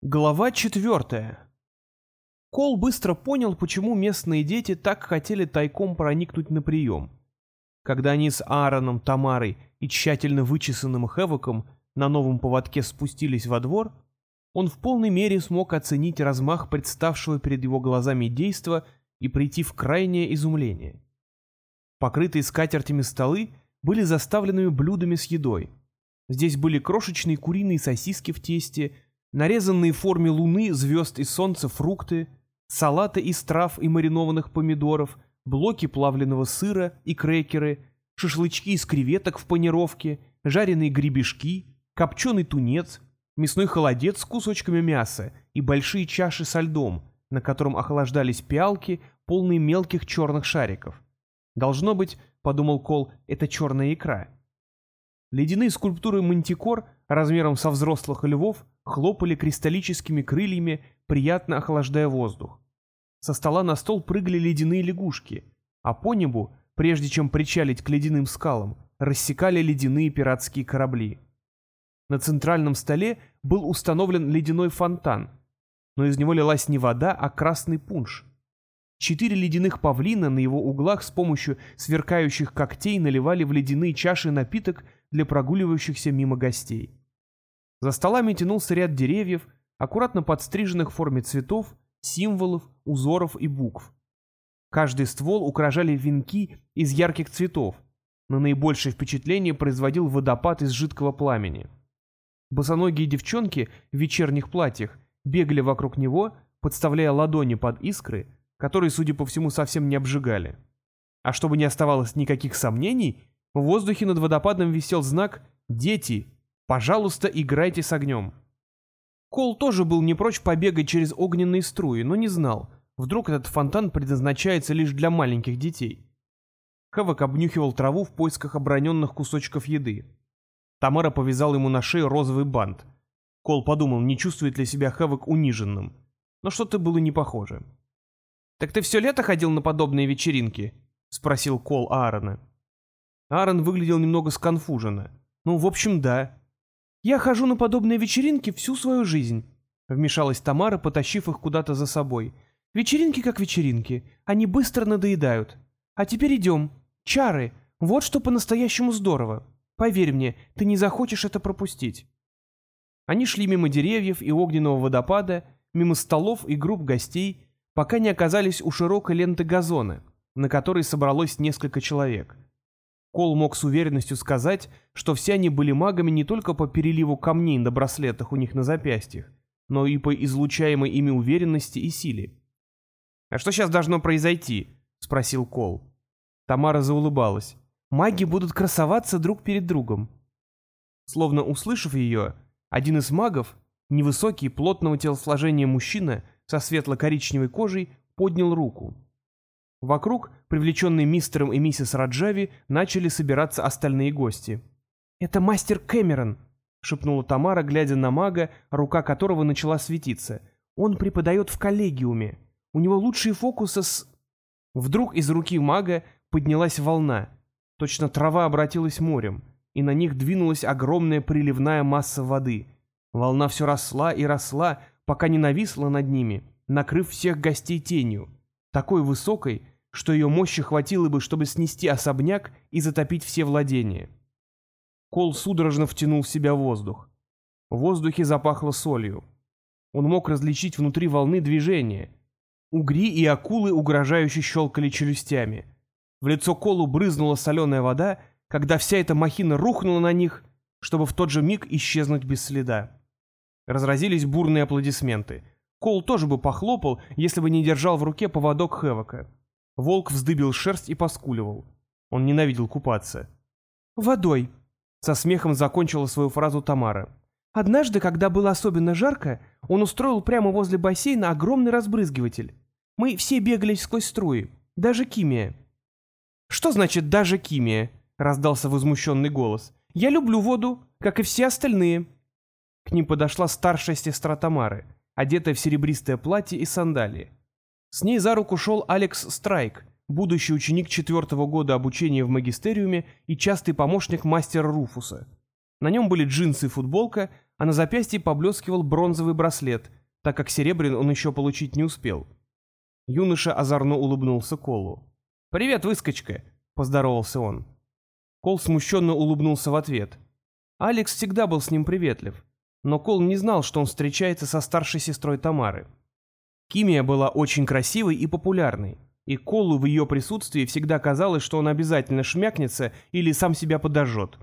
Глава четвертая. Кол быстро понял, почему местные дети так хотели тайком проникнуть на прием. Когда они с Аароном, Тамарой и тщательно вычесанным Хэвоком на новом поводке спустились во двор, он в полной мере смог оценить размах представшего перед его глазами действа и прийти в крайнее изумление. Покрытые скатертями столы были заставленными блюдами с едой. Здесь были крошечные куриные сосиски в тесте – нарезанные в форме луны, звезд и солнца фрукты, салаты из трав и маринованных помидоров, блоки плавленного сыра и крекеры, шашлычки из креветок в панировке, жареные гребешки, копченый тунец, мясной холодец с кусочками мяса и большие чаши со льдом, на котором охлаждались пиалки, полные мелких черных шариков. «Должно быть, — подумал Кол, — это черная икра». Ледяные скульптуры мантикор размером со взрослых львов хлопали кристаллическими крыльями, приятно охлаждая воздух. Со стола на стол прыгали ледяные лягушки, а по небу, прежде чем причалить к ледяным скалам, рассекали ледяные пиратские корабли. На центральном столе был установлен ледяной фонтан, но из него лилась не вода, а красный пунш. Четыре ледяных павлина на его углах с помощью сверкающих когтей наливали в ледяные чаши напиток для прогуливающихся мимо гостей. За столами тянулся ряд деревьев, аккуратно подстриженных в форме цветов, символов, узоров и букв. Каждый ствол украшали венки из ярких цветов, но наибольшее впечатление производил водопад из жидкого пламени. Босоногие девчонки в вечерних платьях бегали вокруг него, подставляя ладони под искры, которые, судя по всему, совсем не обжигали. А чтобы не оставалось никаких сомнений, в воздухе над водопадом висел знак «Дети, Пожалуйста, играйте с огнем. Кол тоже был не прочь побегать через огненные струи, но не знал, вдруг этот фонтан предназначается лишь для маленьких детей. Хэвок обнюхивал траву в поисках оброненных кусочков еды. Тамара повязала ему на шею розовый бант. Кол подумал, не чувствует ли себя Хэвок униженным. Но что-то было не похоже. «Так ты все лето ходил на подобные вечеринки?» — спросил Кол Аарона. Аарон выглядел немного сконфуженно. «Ну, в общем, да. «Я хожу на подобные вечеринки всю свою жизнь», — вмешалась Тамара, потащив их куда-то за собой. «Вечеринки как вечеринки. Они быстро надоедают. А теперь идем. Чары. Вот что по-настоящему здорово. Поверь мне, ты не захочешь это пропустить». Они шли мимо деревьев и огненного водопада, мимо столов и групп гостей, пока не оказались у широкой ленты газона, на которой собралось несколько человек — Кол мог с уверенностью сказать, что все они были магами не только по переливу камней на браслетах у них на запястьях, но и по излучаемой ими уверенности и силе. «А что сейчас должно произойти?» — спросил Кол. Тамара заулыбалась. «Маги будут красоваться друг перед другом». Словно услышав ее, один из магов, невысокий, плотного телосложения мужчина со светло-коричневой кожей, поднял руку. Вокруг, привлеченные мистером и миссис Раджави, начали собираться остальные гости. «Это мастер Кэмерон», — шепнула Тамара, глядя на мага, рука которого начала светиться. «Он преподает в коллегиуме. У него лучшие фокусы с...» Вдруг из руки мага поднялась волна. Точно трава обратилась морем, и на них двинулась огромная приливная масса воды. Волна все росла и росла, пока не нависла над ними, накрыв всех гостей тенью такой высокой, что ее мощи хватило бы, чтобы снести особняк и затопить все владения. Кол судорожно втянул в себя воздух. В воздухе запахло солью. Он мог различить внутри волны движения. Угри и акулы угрожающе щелкали челюстями. В лицо Колу брызнула соленая вода, когда вся эта махина рухнула на них, чтобы в тот же миг исчезнуть без следа. Разразились бурные аплодисменты — Кол тоже бы похлопал, если бы не держал в руке поводок Хэвока. Волк вздыбил шерсть и поскуливал. Он ненавидел купаться. «Водой», — со смехом закончила свою фразу Тамара. «Однажды, когда было особенно жарко, он устроил прямо возле бассейна огромный разбрызгиватель. Мы все бегали сквозь струи, даже Кимия». «Что значит «даже Кимия»?» — раздался возмущенный голос. «Я люблю воду, как и все остальные». К ним подошла старшая сестра Тамары — одетая в серебристое платье и сандалии. С ней за руку шел Алекс Страйк, будущий ученик четвертого года обучения в магистериуме и частый помощник мастера Руфуса. На нем были джинсы и футболка, а на запястье поблескивал бронзовый браслет, так как серебряный он еще получить не успел. Юноша озорно улыбнулся Колу. «Привет, выскочка!» — поздоровался он. Кол смущенно улыбнулся в ответ. Алекс всегда был с ним приветлив, но Кол не знал, что он встречается со старшей сестрой Тамары. Кимия была очень красивой и популярной, и Колу в ее присутствии всегда казалось, что он обязательно шмякнется или сам себя подожжет.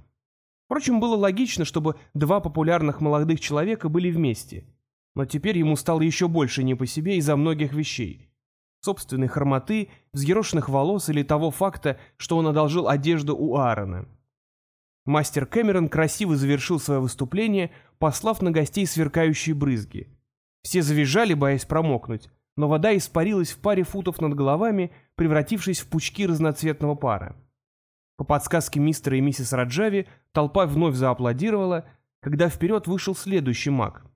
Впрочем, было логично, чтобы два популярных молодых человека были вместе. Но теперь ему стало еще больше не по себе из-за многих вещей. Собственной хромоты, взъерошенных волос или того факта, что он одолжил одежду у Аарона. Мастер Кэмерон красиво завершил свое выступление, послав на гостей сверкающие брызги. Все завизжали, боясь промокнуть, но вода испарилась в паре футов над головами, превратившись в пучки разноцветного пара. По подсказке мистера и миссис Раджави толпа вновь зааплодировала, когда вперед вышел следующий маг.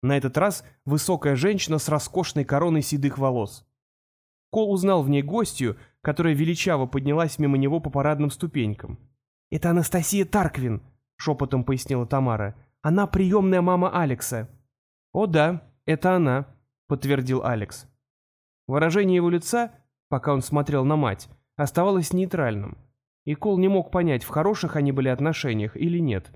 На этот раз высокая женщина с роскошной короной седых волос. Кол узнал в ней гостью, которая величаво поднялась мимо него по парадным ступенькам. «Это Анастасия Тарквин», — шепотом пояснила Тамара. «Она приемная мама Алекса». «О да, это она», — подтвердил Алекс. Выражение его лица, пока он смотрел на мать, оставалось нейтральным и Кол не мог понять, в хороших они были отношениях или нет.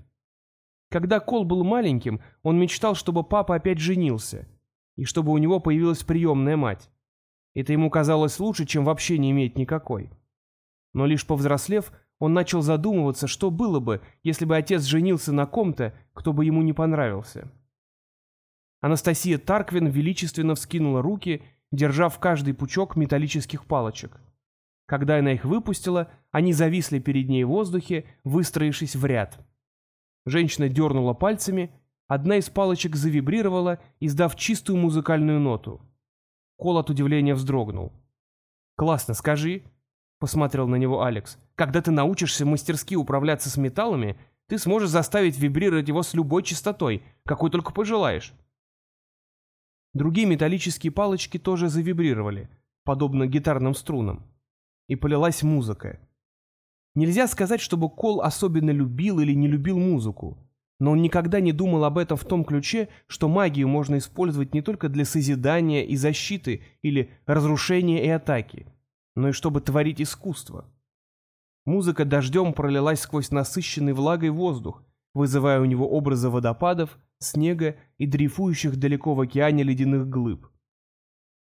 Когда Кол был маленьким, он мечтал, чтобы папа опять женился, и чтобы у него появилась приемная мать. Это ему казалось лучше, чем вообще не иметь никакой. Но лишь повзрослев, он начал задумываться, что было бы, если бы отец женился на ком-то, кто бы ему не понравился. Анастасия Тарквин величественно вскинула руки, держа в каждый пучок металлических палочек. Когда она их выпустила, они зависли перед ней в воздухе, выстроившись в ряд. Женщина дернула пальцами, одна из палочек завибрировала, издав чистую музыкальную ноту. Кол от удивления вздрогнул. «Классно, скажи», — посмотрел на него Алекс, «когда ты научишься мастерски управляться с металлами, ты сможешь заставить вибрировать его с любой частотой, какой только пожелаешь». Другие металлические палочки тоже завибрировали, подобно гитарным струнам и полилась музыка. Нельзя сказать, чтобы Кол особенно любил или не любил музыку, но он никогда не думал об этом в том ключе, что магию можно использовать не только для созидания и защиты или разрушения и атаки, но и чтобы творить искусство. Музыка дождем пролилась сквозь насыщенный влагой воздух, вызывая у него образы водопадов, снега и дрейфующих далеко в океане ледяных глыб.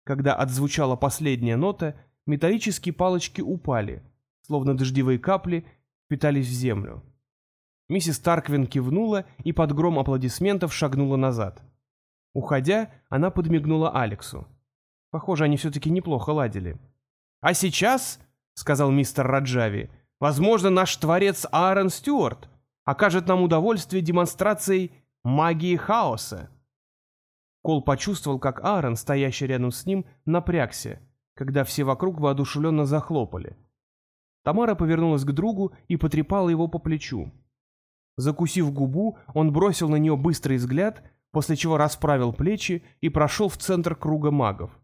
Когда отзвучала последняя нота, металлические палочки упали, словно дождевые капли впитались в землю. Миссис Тарквин кивнула и под гром аплодисментов шагнула назад. Уходя, она подмигнула Алексу. Похоже, они все-таки неплохо ладили. «А сейчас, — сказал мистер Раджави, — возможно, наш творец Аарон Стюарт окажет нам удовольствие демонстрацией магии хаоса». Кол почувствовал, как Аарон, стоящий рядом с ним, напрягся, когда все вокруг воодушевленно захлопали. Тамара повернулась к другу и потрепала его по плечу. Закусив губу, он бросил на нее быстрый взгляд, после чего расправил плечи и прошел в центр круга магов.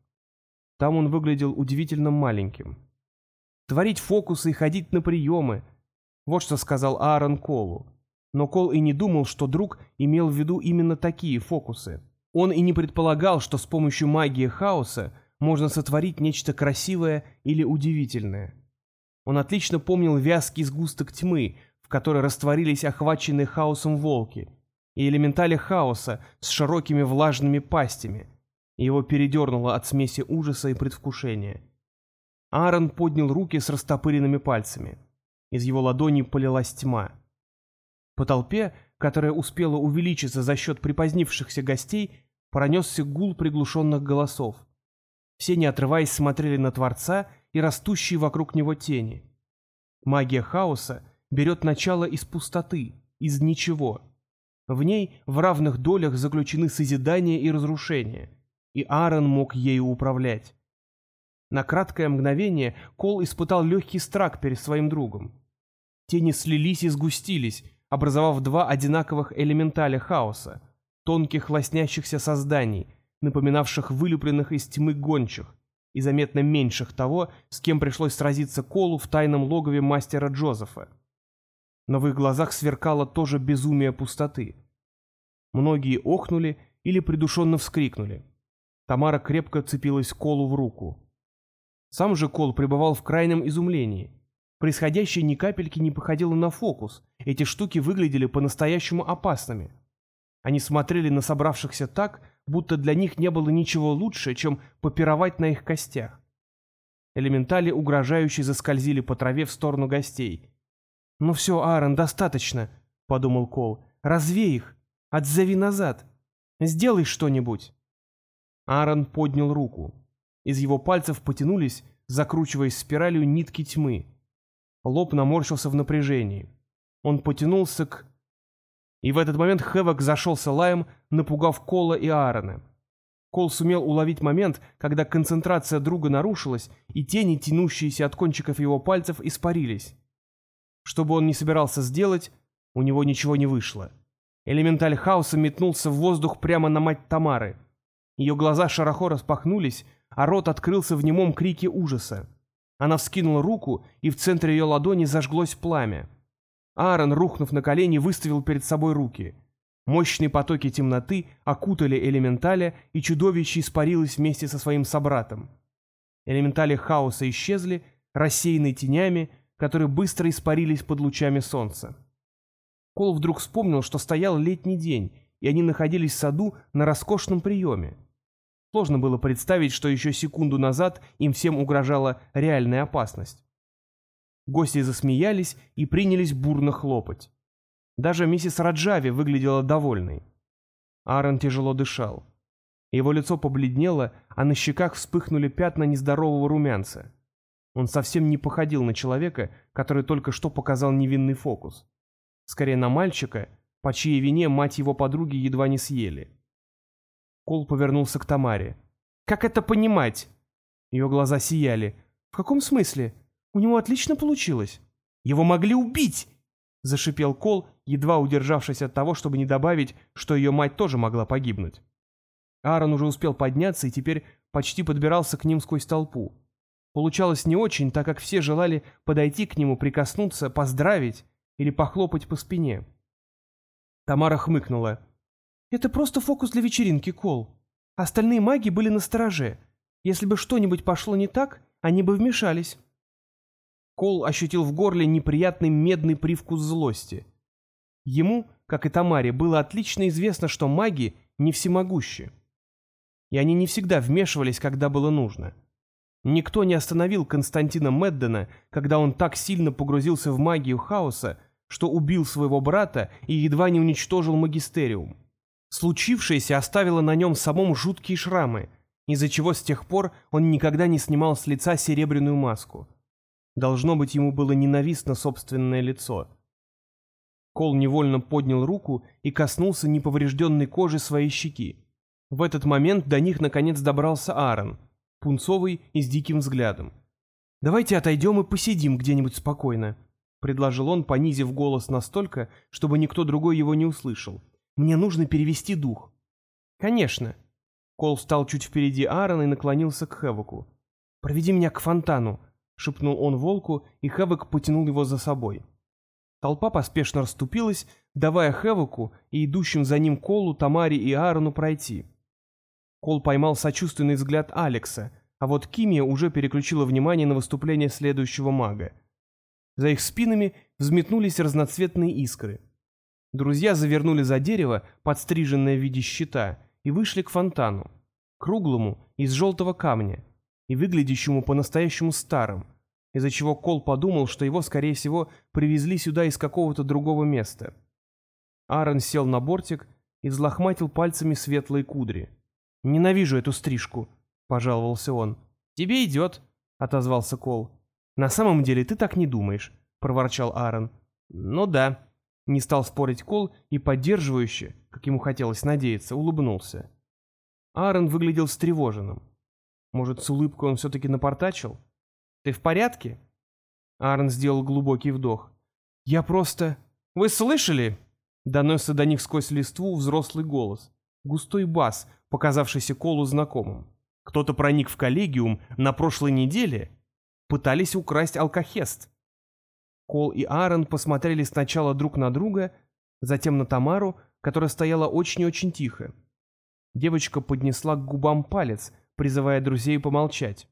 Там он выглядел удивительно маленьким. Творить фокусы и ходить на приемы — вот что сказал Аарон Колу. Но Кол и не думал, что друг имел в виду именно такие фокусы. Он и не предполагал, что с помощью магии хаоса можно сотворить нечто красивое или удивительное. Он отлично помнил вязкий сгусток тьмы, в которой растворились охваченные хаосом волки, и элементали хаоса с широкими влажными пастями, его передернуло от смеси ужаса и предвкушения. Аарон поднял руки с растопыренными пальцами. Из его ладони полилась тьма. По толпе, которая успела увеличиться за счет припозднившихся гостей, пронесся гул приглушенных голосов. Все, не отрываясь, смотрели на Творца и растущие вокруг него тени. Магия хаоса берет начало из пустоты, из ничего. В ней в равных долях заключены созидание и разрушение, и Аарон мог ею управлять. На краткое мгновение Кол испытал легкий страх перед своим другом. Тени слились и сгустились, образовав два одинаковых элементаля хаоса, тонких лоснящихся созданий — напоминавших вылюпленных из тьмы гончих, и заметно меньших того, с кем пришлось сразиться Колу в тайном логове мастера Джозефа. Но в их глазах сверкало тоже безумие пустоты. Многие охнули или придушенно вскрикнули. Тамара крепко цепилась Колу в руку. Сам же Кол пребывал в крайнем изумлении. Происходящее ни капельки не походило на фокус, эти штуки выглядели по-настоящему опасными. Они смотрели на собравшихся так, будто для них не было ничего лучше, чем попировать на их костях. Элементали угрожающе заскользили по траве в сторону гостей. «Ну все, Аарон, достаточно», — подумал Кол. «Развей их! Отзови назад! Сделай что-нибудь!» Аарон поднял руку. Из его пальцев потянулись, закручиваясь спиралью нитки тьмы. Лоб наморщился в напряжении. Он потянулся к... И в этот момент Хэвок зашелся лаем, напугав Кола и Аарона. Кол сумел уловить момент, когда концентрация друга нарушилась, и тени, тянущиеся от кончиков его пальцев, испарились. Что бы он ни собирался сделать, у него ничего не вышло. Элементаль хаоса метнулся в воздух прямо на мать Тамары. Ее глаза широко распахнулись, а рот открылся в немом крике ужаса. Она вскинула руку, и в центре ее ладони зажглось пламя. Аарон, рухнув на колени, выставил перед собой руки. Мощные потоки темноты окутали элементаля, и чудовище испарилось вместе со своим собратом. Элементали хаоса исчезли, рассеянные тенями, которые быстро испарились под лучами солнца. Кол вдруг вспомнил, что стоял летний день, и они находились в саду на роскошном приеме. Сложно было представить, что еще секунду назад им всем угрожала реальная опасность. Гости засмеялись и принялись бурно хлопать. Даже миссис Раджави выглядела довольной. Аарон тяжело дышал. Его лицо побледнело, а на щеках вспыхнули пятна нездорового румянца. Он совсем не походил на человека, который только что показал невинный фокус. Скорее на мальчика, по чьей вине мать его подруги едва не съели. Кол повернулся к Тамаре. «Как это понимать?» Ее глаза сияли. «В каком смысле? У него отлично получилось». «Его могли убить!» — зашипел Кол, едва удержавшись от того, чтобы не добавить, что ее мать тоже могла погибнуть. Аарон уже успел подняться и теперь почти подбирался к ним сквозь толпу. Получалось не очень, так как все желали подойти к нему, прикоснуться, поздравить или похлопать по спине. Тамара хмыкнула. «Это просто фокус для вечеринки, Кол. Остальные маги были на стороже. Если бы что-нибудь пошло не так, они бы вмешались». Кол ощутил в горле неприятный медный привкус злости. Ему, как и Тамаре, было отлично известно, что маги не всемогущи. И они не всегда вмешивались, когда было нужно. Никто не остановил Константина Меддена, когда он так сильно погрузился в магию хаоса, что убил своего брата и едва не уничтожил магистериум. Случившееся оставило на нем самом жуткие шрамы, из-за чего с тех пор он никогда не снимал с лица серебряную маску. Должно быть, ему было ненавистно собственное лицо. Кол невольно поднял руку и коснулся неповрежденной кожи своей щеки. В этот момент до них наконец добрался Аарон, пунцовый и с диким взглядом. «Давайте отойдем и посидим где-нибудь спокойно», — предложил он, понизив голос настолько, чтобы никто другой его не услышал. Мне нужно перевести дух». «Конечно». Кол встал чуть впереди Аарона и наклонился к Хэвоку. «Проведи меня к фонтану», — шепнул он волку, и Хэвок потянул его за собой. Толпа поспешно расступилась, давая Хэвоку и идущим за ним Колу, Тамаре и Аарону пройти. Кол поймал сочувственный взгляд Алекса, а вот Кимия уже переключила внимание на выступление следующего мага. За их спинами взметнулись разноцветные искры — Друзья завернули за дерево, подстриженное в виде щита, и вышли к фонтану, круглому, из желтого камня, и выглядящему по-настоящему старым, из-за чего Кол подумал, что его, скорее всего, привезли сюда из какого-то другого места. Аарон сел на бортик и взлохматил пальцами светлые кудри. «Ненавижу эту стрижку», — пожаловался он. «Тебе идет», — отозвался Кол. «На самом деле ты так не думаешь», — проворчал Аарон. «Ну да», не стал спорить Кол и поддерживающе, как ему хотелось надеяться, улыбнулся. Аарон выглядел встревоженным. Может, с улыбкой он все-таки напортачил? «Ты в порядке?» Аарон сделал глубокий вдох. «Я просто...» «Вы слышали?» Донесся до них сквозь листву взрослый голос. Густой бас, показавшийся Колу знакомым. Кто-то проник в коллегиум на прошлой неделе. Пытались украсть алкохест. Кол и Аарон посмотрели сначала друг на друга, затем на Тамару, которая стояла очень-очень тихо. Девочка поднесла к губам палец, призывая друзей помолчать.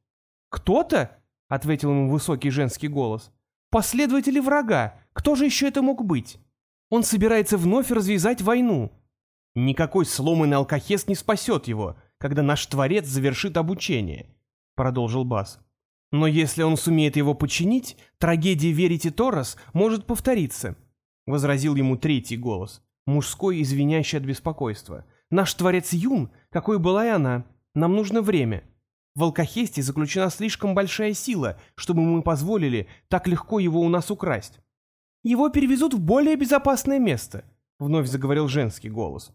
«Кто-то?» — ответил ему высокий женский голос. «Последователи врага! Кто же еще это мог быть? Он собирается вновь развязать войну. Никакой сломанный алкохест не спасет его, когда наш Творец завершит обучение», — продолжил Бас. «Но если он сумеет его починить, трагедия Верите Торос может повториться», — возразил ему третий голос, мужской, извиняющий от беспокойства. «Наш Творец юн, какой была и она. Нам нужно время. В алкохесте заключена слишком большая сила, чтобы мы позволили так легко его у нас украсть. Его перевезут в более безопасное место», — вновь заговорил женский голос.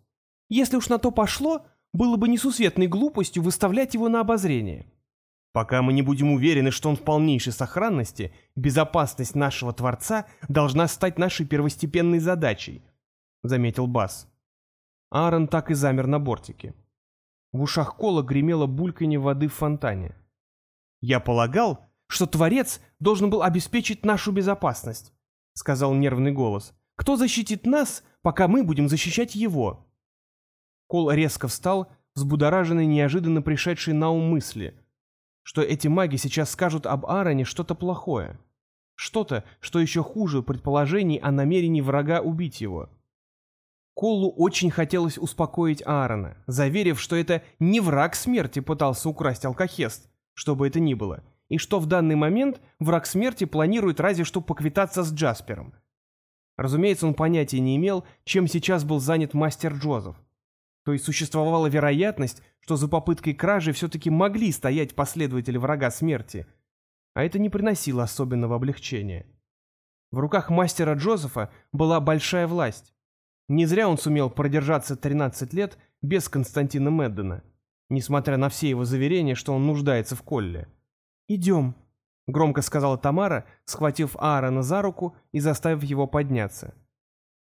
«Если уж на то пошло, было бы несусветной глупостью выставлять его на обозрение. Пока мы не будем уверены, что он в полнейшей сохранности, безопасность нашего Творца должна стать нашей первостепенной задачей», — заметил Бас. Аарон так и замер на бортике. В ушах Кола гремело бульканье воды в фонтане. «Я полагал, что Творец должен был обеспечить нашу безопасность», — сказал нервный голос. «Кто защитит нас, пока мы будем защищать его?» Кол резко встал, взбудораженный неожиданно пришедшей на ум мысли, что эти маги сейчас скажут об Аароне что-то плохое. Что-то, что еще хуже предположений о намерении врага убить его. Колу очень хотелось успокоить Аарона, заверив, что это не враг смерти пытался украсть алкохест, что бы это ни было, и что в данный момент враг смерти планирует разве что поквитаться с Джаспером. Разумеется, он понятия не имел, чем сейчас был занят мастер Джозеф. То есть существовала вероятность, что за попыткой кражи все-таки могли стоять последователи врага смерти, а это не приносило особенного облегчения. В руках мастера Джозефа была большая власть, не зря он сумел продержаться 13 лет без Константина Меддена, несмотря на все его заверения, что он нуждается в Колле. «Идем», — громко сказала Тамара, схватив Аарона за руку и заставив его подняться.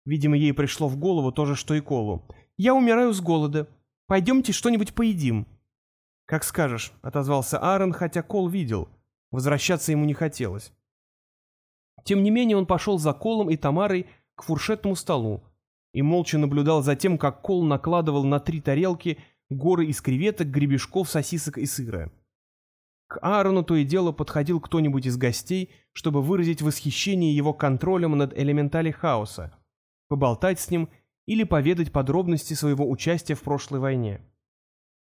Видимо, ей пришло в голову то же, что и Колу. «Я умираю с голода. Пойдемте что-нибудь поедим». «Как скажешь», — отозвался Аарон, хотя Кол видел. Возвращаться ему не хотелось. Тем не менее он пошел за Колом и Тамарой к фуршетному столу, и молча наблюдал за тем, как Кол накладывал на три тарелки горы из креветок, гребешков, сосисок и сыра. К Аарону то и дело подходил кто-нибудь из гостей, чтобы выразить восхищение его контролем над элементали хаоса, поболтать с ним или поведать подробности своего участия в прошлой войне.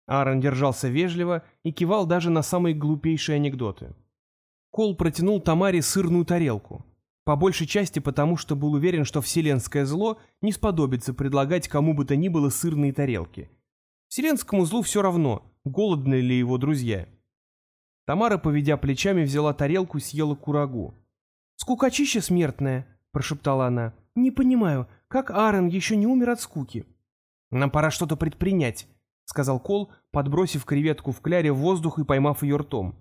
Аарон держался вежливо и кивал даже на самые глупейшие анекдоты. Кол протянул Тамаре сырную тарелку. По большей части потому, что был уверен, что вселенское зло не сподобится предлагать кому бы то ни было сырные тарелки. Вселенскому злу все равно, голодны ли его друзья. Тамара, поведя плечами, взяла тарелку и съела курагу. «Скукачище смертное», — прошептала она. «Не понимаю, как Аарон еще не умер от скуки?» «Нам пора что-то предпринять», — сказал Кол, подбросив креветку в кляре в воздух и поймав ее ртом.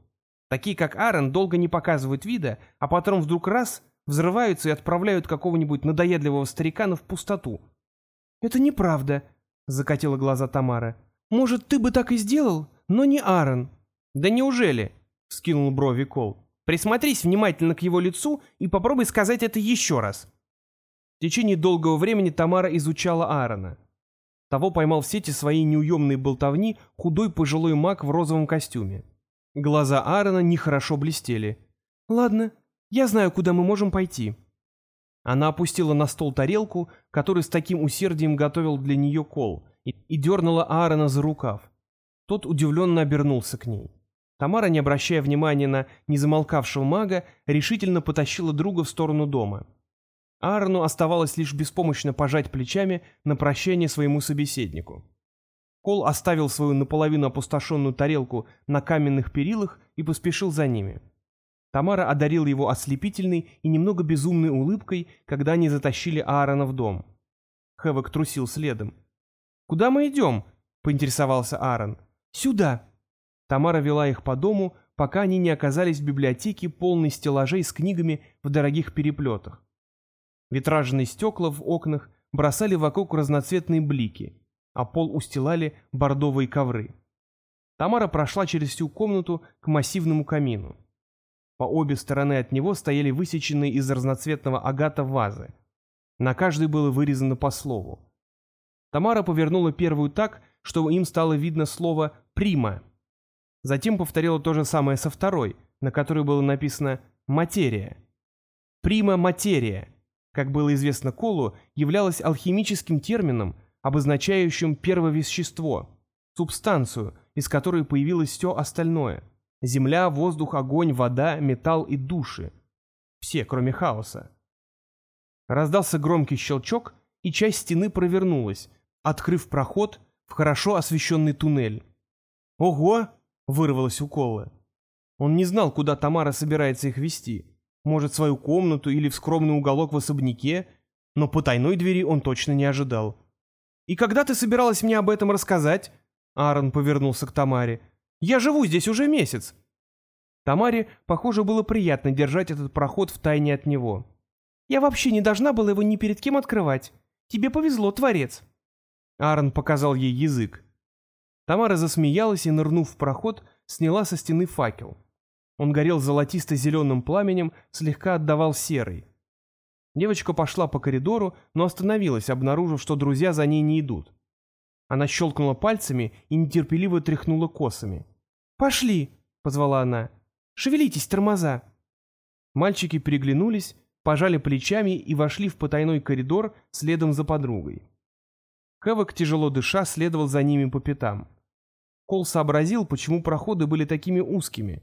«Такие, как Аарон, долго не показывают вида, а потом вдруг раз взрываются и отправляют какого-нибудь надоедливого старикана в пустоту. «Это неправда», — закатила глаза Тамара. «Может, ты бы так и сделал, но не Аарон». «Да неужели?» — скинул брови Кол. «Присмотрись внимательно к его лицу и попробуй сказать это еще раз». В течение долгого времени Тамара изучала Аарона. Того поймал в сети своей неуемной болтовни худой пожилой маг в розовом костюме. Глаза Аарона нехорошо блестели. «Ладно, я знаю, куда мы можем пойти». Она опустила на стол тарелку, которую с таким усердием готовил для нее Кол, и, и дернула Аарона за рукав. Тот удивленно обернулся к ней. Тамара, не обращая внимания на незамолкавшего мага, решительно потащила друга в сторону дома. Аарону оставалось лишь беспомощно пожать плечами на прощание своему собеседнику. Кол оставил свою наполовину опустошенную тарелку на каменных перилах и поспешил за ними. Тамара одарила его ослепительной и немного безумной улыбкой, когда они затащили Аарона в дом. Хэвок трусил следом. «Куда мы идем?» — поинтересовался Аарон. «Сюда». Тамара вела их по дому, пока они не оказались в библиотеке, полной стеллажей с книгами в дорогих переплетах. Витражные стекла в окнах бросали вокруг разноцветные блики, а пол устилали бордовые ковры. Тамара прошла через всю комнату к массивному камину. По обе стороны от него стояли высеченные из разноцветного агата вазы. На каждой было вырезано по слову. Тамара повернула первую так, что им стало видно слово «прима». Затем повторила то же самое со второй, на которой было написано «материя». «Прима материя», как было известно Колу, являлась алхимическим термином, обозначающим первовещество, субстанцию, из которой появилось все остальное – земля, воздух, огонь, вода, металл и души. Все, кроме хаоса. Раздался громкий щелчок, и часть стены провернулась, открыв проход в хорошо освещенный туннель. «Ого!» — вырвалось у Колы. Он не знал, куда Тамара собирается их вести. Может, свою комнату или в скромный уголок в особняке, но по тайной двери он точно не ожидал. «И когда ты собиралась мне об этом рассказать?» Аарон повернулся к Тамаре. «Я живу здесь уже месяц». Тамаре, похоже, было приятно держать этот проход в тайне от него. «Я вообще не должна была его ни перед кем открывать. Тебе повезло, Творец». Аарон показал ей язык. Тамара засмеялась и, нырнув в проход, сняла со стены факел. Он горел золотисто-зеленым пламенем, слегка отдавал серый. Девочка пошла по коридору, но остановилась, обнаружив, что друзья за ней не идут. Она щелкнула пальцами и нетерпеливо тряхнула косами. «Пошли!» — позвала она. «Шевелитесь, тормоза!» Мальчики переглянулись, пожали плечами и вошли в потайной коридор следом за подругой. Хэвок, тяжело дыша, следовал за ними по пятам. Кол сообразил, почему проходы были такими узкими.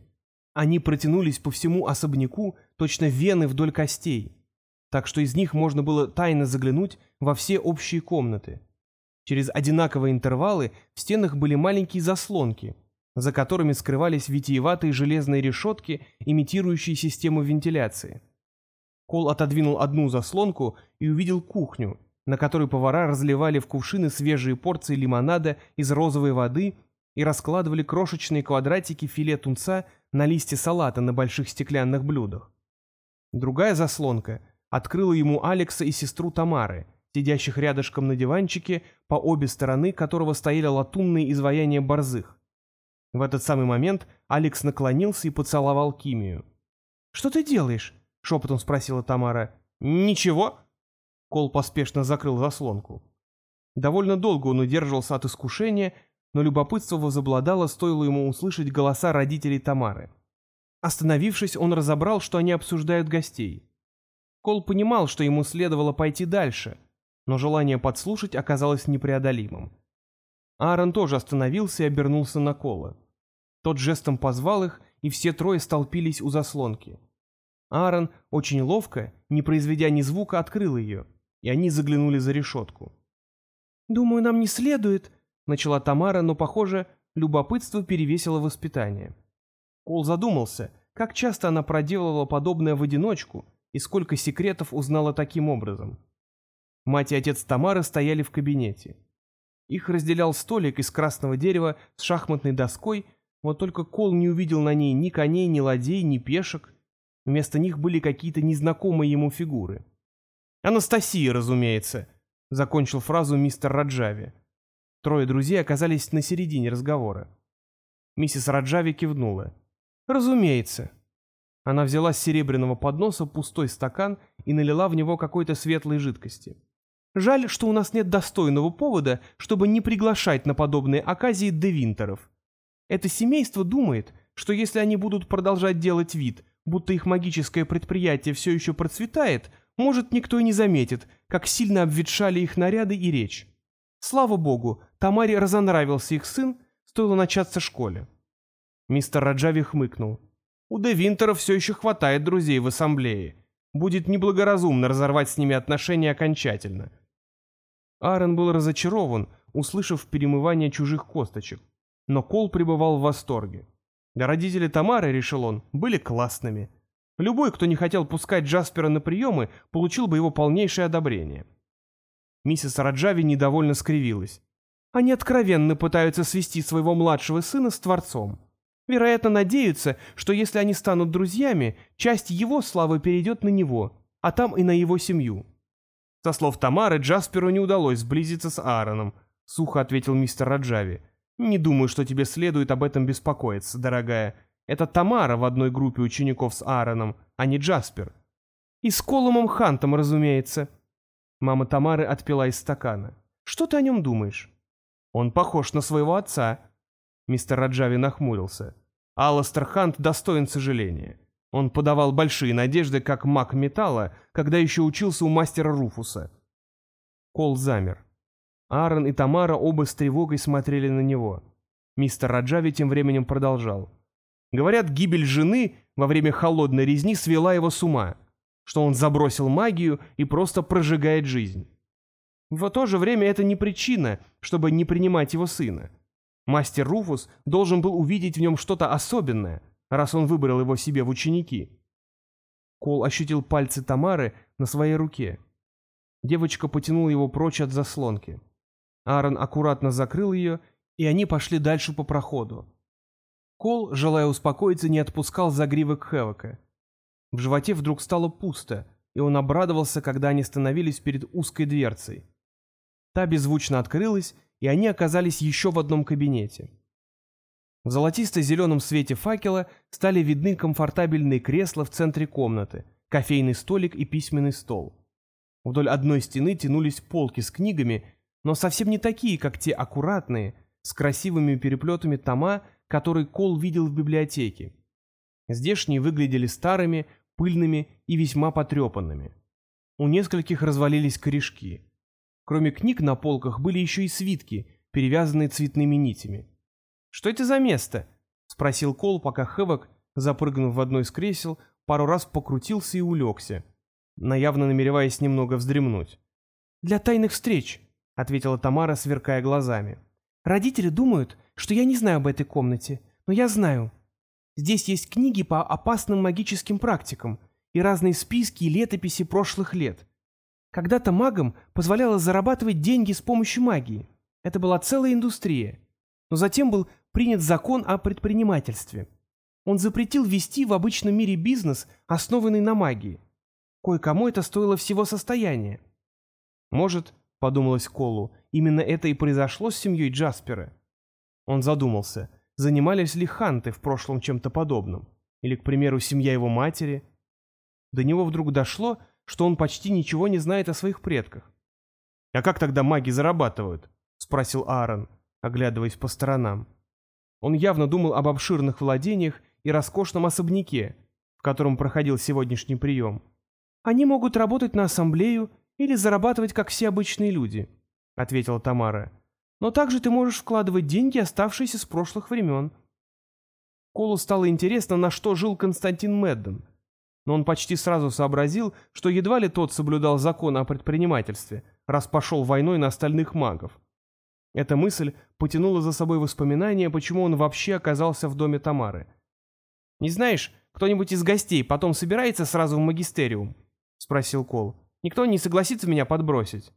Они протянулись по всему особняку, точно вены вдоль костей, так что из них можно было тайно заглянуть во все общие комнаты. Через одинаковые интервалы в стенах были маленькие заслонки, за которыми скрывались витиеватые железные решетки, имитирующие систему вентиляции. Кол отодвинул одну заслонку и увидел кухню, на которой повара разливали в кувшины свежие порции лимонада из розовой воды и раскладывали крошечные квадратики филе тунца на листе салата на больших стеклянных блюдах. Другая заслонка открыла ему Алекса и сестру Тамары, сидящих рядышком на диванчике, по обе стороны которого стояли латунные изваяния борзых. В этот самый момент Алекс наклонился и поцеловал Кимию. «Что ты делаешь?» — шепотом спросила Тамара. «Ничего», Кол поспешно закрыл заслонку. Довольно долго он удерживался от искушения, но любопытство возобладало, стоило ему услышать голоса родителей Тамары. Остановившись, он разобрал, что они обсуждают гостей. Кол понимал, что ему следовало пойти дальше, но желание подслушать оказалось непреодолимым. Аарон тоже остановился и обернулся на Кола. Тот жестом позвал их, и все трое столпились у заслонки. Аарон очень ловко, не произведя ни звука, открыл ее — и они заглянули за решетку. «Думаю, нам не следует», — начала Тамара, но, похоже, любопытство перевесило воспитание. Кол задумался, как часто она проделывала подобное в одиночку и сколько секретов узнала таким образом. Мать и отец Тамары стояли в кабинете. Их разделял столик из красного дерева с шахматной доской, вот только Кол не увидел на ней ни коней, ни ладей, ни пешек. Вместо них были какие-то незнакомые ему фигуры. «Анастасия, разумеется», — закончил фразу мистер Раджави. Трое друзей оказались на середине разговора. Миссис Раджави кивнула. «Разумеется». Она взяла с серебряного подноса пустой стакан и налила в него какой-то светлой жидкости. «Жаль, что у нас нет достойного повода, чтобы не приглашать на подобные оказии девинтеров. Это семейство думает, что если они будут продолжать делать вид, будто их магическое предприятие все еще процветает, может, никто и не заметит, как сильно обветшали их наряды и речь. Слава богу, Тамаре разонравился их сын, стоило начаться школе. Мистер Раджави хмыкнул. У Де Винтера все еще хватает друзей в ассамблее. Будет неблагоразумно разорвать с ними отношения окончательно. Аарон был разочарован, услышав перемывание чужих косточек. Но Кол пребывал в восторге. Родители Тамары, решил он, были классными. Любой, кто не хотел пускать Джаспера на приемы, получил бы его полнейшее одобрение. Миссис Раджави недовольно скривилась. Они откровенно пытаются свести своего младшего сына с Творцом. Вероятно, надеются, что если они станут друзьями, часть его славы перейдет на него, а там и на его семью. Со слов Тамары, Джасперу не удалось сблизиться с Аароном, сухо ответил мистер Раджави. Не думаю, что тебе следует об этом беспокоиться, дорогая. Это Тамара в одной группе учеников с Аароном, а не Джаспер. И с Колумом Хантом, разумеется. Мама Тамары отпила из стакана. Что ты о нем думаешь?» «Он похож на своего отца». Мистер Раджави нахмурился. Алластер Хант достоин сожаления. Он подавал большие надежды как маг металла, когда еще учился у мастера Руфуса. Кол замер. Аарон и Тамара оба с тревогой смотрели на него. Мистер Раджави тем временем продолжал. Говорят, гибель жены во время холодной резни свела его с ума, что он забросил магию и просто прожигает жизнь. В то же время это не причина, чтобы не принимать его сына. Мастер Руфус должен был увидеть в нем что-то особенное, раз он выбрал его себе в ученики. Кол ощутил пальцы Тамары на своей руке. Девочка потянула его прочь от заслонки. Аарон аккуратно закрыл ее, и они пошли дальше по проходу. Кол, желая успокоиться, не отпускал загривок Хэвока. В животе вдруг стало пусто, и он обрадовался, когда они становились перед узкой дверцей. Та беззвучно открылась, и они оказались еще в одном кабинете. В золотисто-зеленом свете факела стали видны комфортабельные кресла в центре комнаты, кофейный столик и письменный стол. Вдоль одной стены тянулись полки с книгами, но совсем не такие, как те аккуратные, с красивыми переплетами тома, которые Кол видел в библиотеке. Здешние выглядели старыми, пыльными и весьма потрепанными. У нескольких развалились корешки. Кроме книг на полках были еще и свитки, перевязанные цветными нитями. «Что это за место?» — спросил Кол, пока Хэвок, запрыгнув в одно из кресел, пару раз покрутился и улегся, наявно намереваясь немного вздремнуть. «Для тайных встреч», — ответила Тамара, сверкая глазами. «Родители думают, что я не знаю об этой комнате, но я знаю. Здесь есть книги по опасным магическим практикам и разные списки и летописи прошлых лет. Когда-то магам позволяло зарабатывать деньги с помощью магии. Это была целая индустрия. Но затем был принят закон о предпринимательстве. Он запретил вести в обычном мире бизнес, основанный на магии. Кое-кому это стоило всего состояния. Может, подумалось Колу, именно это и произошло с семьей Джаспера. Он задумался, занимались ли ханты в прошлом чем-то подобным, или, к примеру, семья его матери. До него вдруг дошло, что он почти ничего не знает о своих предках. «А как тогда маги зарабатывают?» — спросил Аарон, оглядываясь по сторонам. Он явно думал об обширных владениях и роскошном особняке, в котором проходил сегодняшний прием. «Они могут работать на ассамблею или зарабатывать, как все обычные люди», — ответила Тамара. «Но также ты можешь вкладывать деньги, оставшиеся с прошлых времен». Колу стало интересно, на что жил Константин Медден, но он почти сразу сообразил, что едва ли тот соблюдал закон о предпринимательстве, раз пошел войной на остальных магов. Эта мысль потянула за собой воспоминания, почему он вообще оказался в доме Тамары. «Не знаешь, кто-нибудь из гостей потом собирается сразу в магистериум?» — спросил Кол. «Никто не согласится меня подбросить».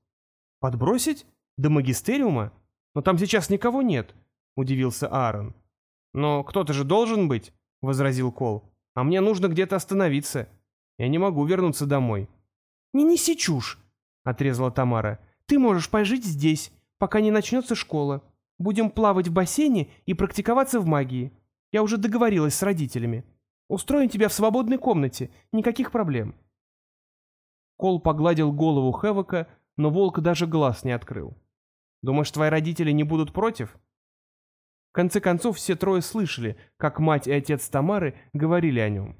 «Подбросить? До магистериума? Но там сейчас никого нет», — удивился Аарон. «Но кто-то же должен быть», — возразил Кол. «А мне нужно где-то остановиться. Я не могу вернуться домой». «Не неси чушь», — отрезала Тамара. «Ты можешь пожить здесь, пока не начнется школа. Будем плавать в бассейне и практиковаться в магии. Я уже договорилась с родителями. Устроим тебя в свободной комнате, никаких проблем». Кол погладил голову Хэвока, но волк даже глаз не открыл. «Думаешь, твои родители не будут против?» В конце концов, все трое слышали, как мать и отец Тамары говорили о нем.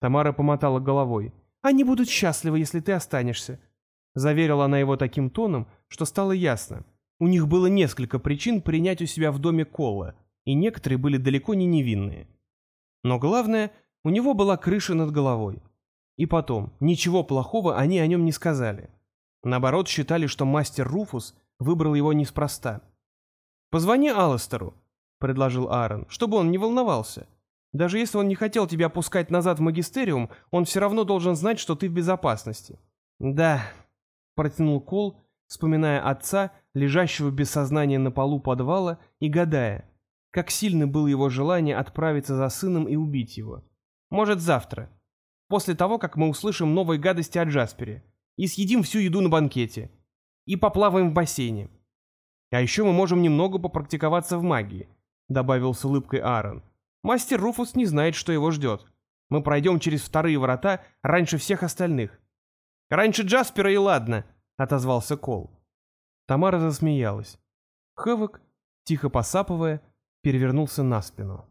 Тамара помотала головой. «Они будут счастливы, если ты останешься», — заверила она его таким тоном, что стало ясно. У них было несколько причин принять у себя в доме Колла, и некоторые были далеко не невинные. Но главное, у него была крыша над головой. И потом, ничего плохого они о нем не сказали. Наоборот, считали, что мастер Руфус выбрал его неспроста. «Позвони Алластеру», — предложил Аарон, — «чтобы он не волновался. Даже если он не хотел тебя пускать назад в магистериум, он все равно должен знать, что ты в безопасности». «Да», — протянул Кол, вспоминая отца, лежащего без сознания на полу подвала, и гадая, как сильно было его желание отправиться за сыном и убить его. Может, завтра, после того, как мы услышим новые гадости о Джаспере, и съедим всю еду на банкете, и поплаваем в бассейне. А еще мы можем немного попрактиковаться в магии, добавил с улыбкой Аарон. Мастер Руфус не знает, что его ждет. Мы пройдем через вторые врата раньше всех остальных. Раньше Джаспера и ладно, отозвался Кол. Тамара засмеялась. Хэвок, тихо посапывая, перевернулся на спину.